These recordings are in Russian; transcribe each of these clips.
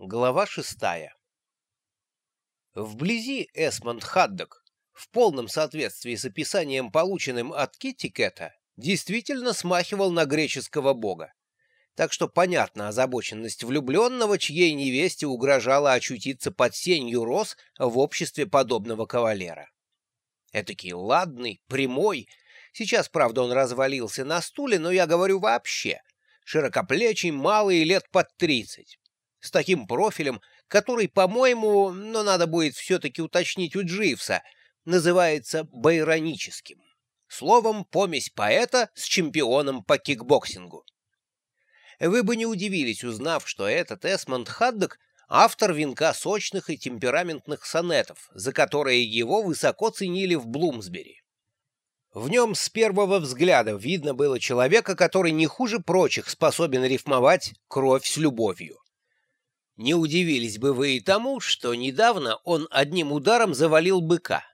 Глава шестая Вблизи Эсмонд Хаддок, в полном соответствии с описанием, полученным от Киттикета, действительно смахивал на греческого бога. Так что понятна озабоченность влюбленного, чьей невесте угрожало очутиться под сенью роз в обществе подобного кавалера. Этакий ладный, прямой, сейчас, правда, он развалился на стуле, но я говорю вообще, широкоплечий, малый, лет под тридцать с таким профилем, который, по-моему, но надо будет все-таки уточнить у Дживса, называется байроническим. Словом, помесь поэта с чемпионом по кикбоксингу. Вы бы не удивились, узнав, что этот Эсмонд Хаддок — автор венка сочных и темпераментных сонетов, за которые его высоко ценили в Блумсбери. В нем с первого взгляда видно было человека, который не хуже прочих способен рифмовать кровь с любовью. Не удивились бы вы и тому, что недавно он одним ударом завалил быка.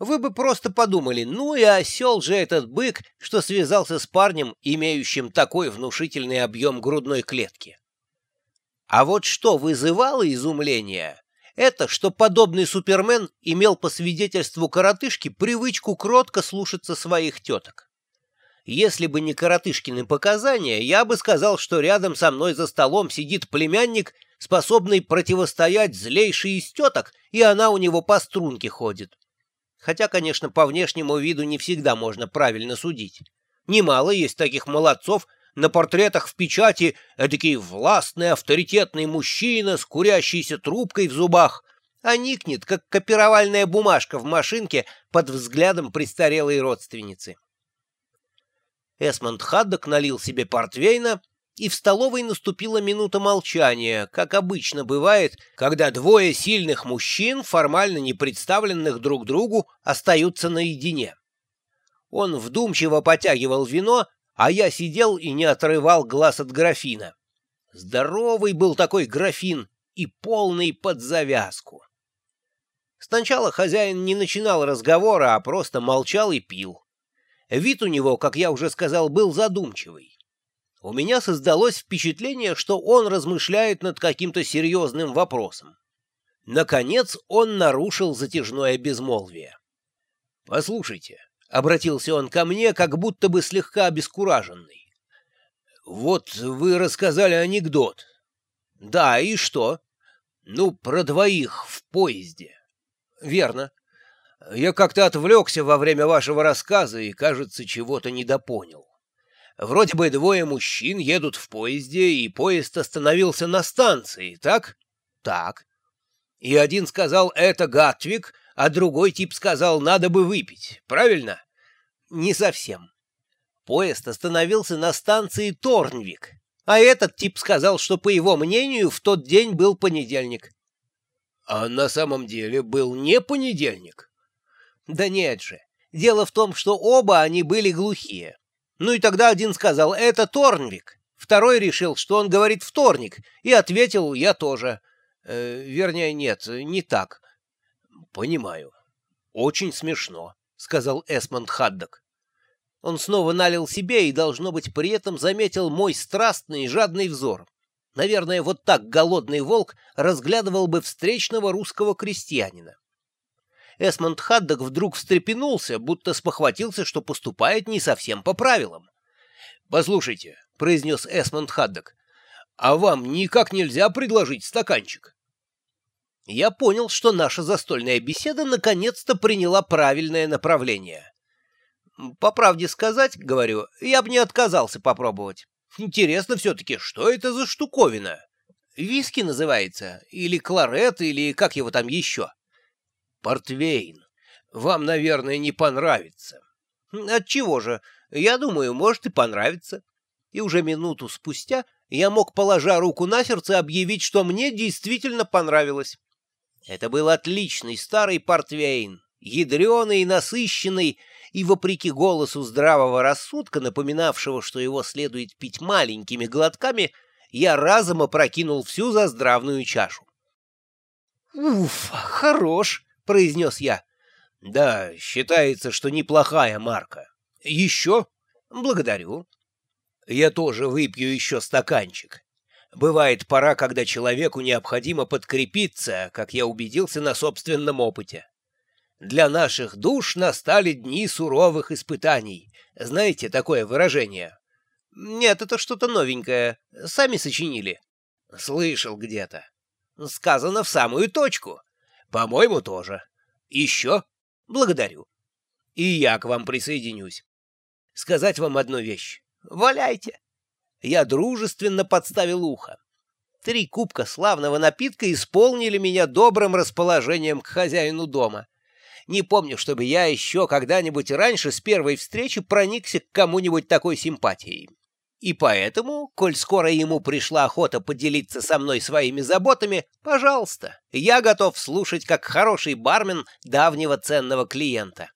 Вы бы просто подумали, ну и осел же этот бык, что связался с парнем, имеющим такой внушительный объем грудной клетки. А вот что вызывало изумление, это, что подобный супермен имел по свидетельству коротышки привычку кротко слушаться своих теток. Если бы не коротышкины показания, я бы сказал, что рядом со мной за столом сидит племянник способный противостоять злейшей из теток, и она у него по струнке ходит. Хотя, конечно, по внешнему виду не всегда можно правильно судить. Немало есть таких молодцов, на портретах в печати эдакий властный авторитетный мужчина с курящейся трубкой в зубах, а никнет, как копировальная бумажка в машинке под взглядом престарелой родственницы. Эсмонд Хаддок налил себе портвейна и в столовой наступила минута молчания, как обычно бывает, когда двое сильных мужчин, формально не представленных друг другу, остаются наедине. Он вдумчиво потягивал вино, а я сидел и не отрывал глаз от графина. Здоровый был такой графин и полный под завязку. Сначала хозяин не начинал разговора, а просто молчал и пил. Вид у него, как я уже сказал, был задумчивый у меня создалось впечатление, что он размышляет над каким-то серьезным вопросом. Наконец он нарушил затяжное безмолвие. «Послушайте», — обратился он ко мне, как будто бы слегка обескураженный. «Вот вы рассказали анекдот». «Да, и что?» «Ну, про двоих в поезде». «Верно. Я как-то отвлекся во время вашего рассказа и, кажется, чего-то недопонял». Вроде бы двое мужчин едут в поезде, и поезд остановился на станции, так? Так. И один сказал «это Гатвик», а другой тип сказал «надо бы выпить». Правильно? Не совсем. Поезд остановился на станции Торнвик, а этот тип сказал, что, по его мнению, в тот день был понедельник. А на самом деле был не понедельник? Да нет же. Дело в том, что оба они были глухие. Ну и тогда один сказал «это Торнвик», второй решил, что он говорит «вторник», и ответил «я тоже». Э, вернее, нет, не так. «Понимаю. Очень смешно», — сказал Эсмонд Хаддок. Он снова налил себе и, должно быть, при этом заметил мой страстный и жадный взор. Наверное, вот так голодный волк разглядывал бы встречного русского крестьянина. Эсмонд Хаддок вдруг встрепенулся, будто спохватился, что поступает не совсем по правилам. «Послушайте», — произнес Эсмонд Хаддок, — «а вам никак нельзя предложить стаканчик?» Я понял, что наша застольная беседа наконец-то приняла правильное направление. «По правде сказать, — говорю, — я бы не отказался попробовать. Интересно все-таки, что это за штуковина? Виски называется? Или кларет, или как его там еще?» Портвейн. Вам, наверное, не понравится. Отчего же? Я думаю, может и понравится. И уже минуту спустя я мог, положа руку на сердце, объявить, что мне действительно понравилось. Это был отличный старый портвейн, ядреный и насыщенный, и, вопреки голосу здравого рассудка, напоминавшего, что его следует пить маленькими глотками, я разом опрокинул всю заздравную чашу. «Уф, хорош!» — произнес я. «Да, считается, что неплохая марка. Еще? Благодарю. Я тоже выпью еще стаканчик. Бывает пора, когда человеку необходимо подкрепиться, как я убедился на собственном опыте. Для наших душ настали дни суровых испытаний. Знаете такое выражение? Нет, это что-то новенькое. Сами сочинили. Слышал где-то. Сказано в самую точку. По-моему, тоже. Еще? Благодарю. И я к вам присоединюсь. Сказать вам одну вещь. Валяйте. Я дружественно подставил ухо. Три кубка славного напитка исполнили меня добрым расположением к хозяину дома. Не помню, чтобы я еще когда-нибудь раньше с первой встречи проникся к кому-нибудь такой симпатией. И поэтому, коль скоро ему пришла охота поделиться со мной своими заботами, пожалуйста, я готов слушать как хороший бармен давнего ценного клиента.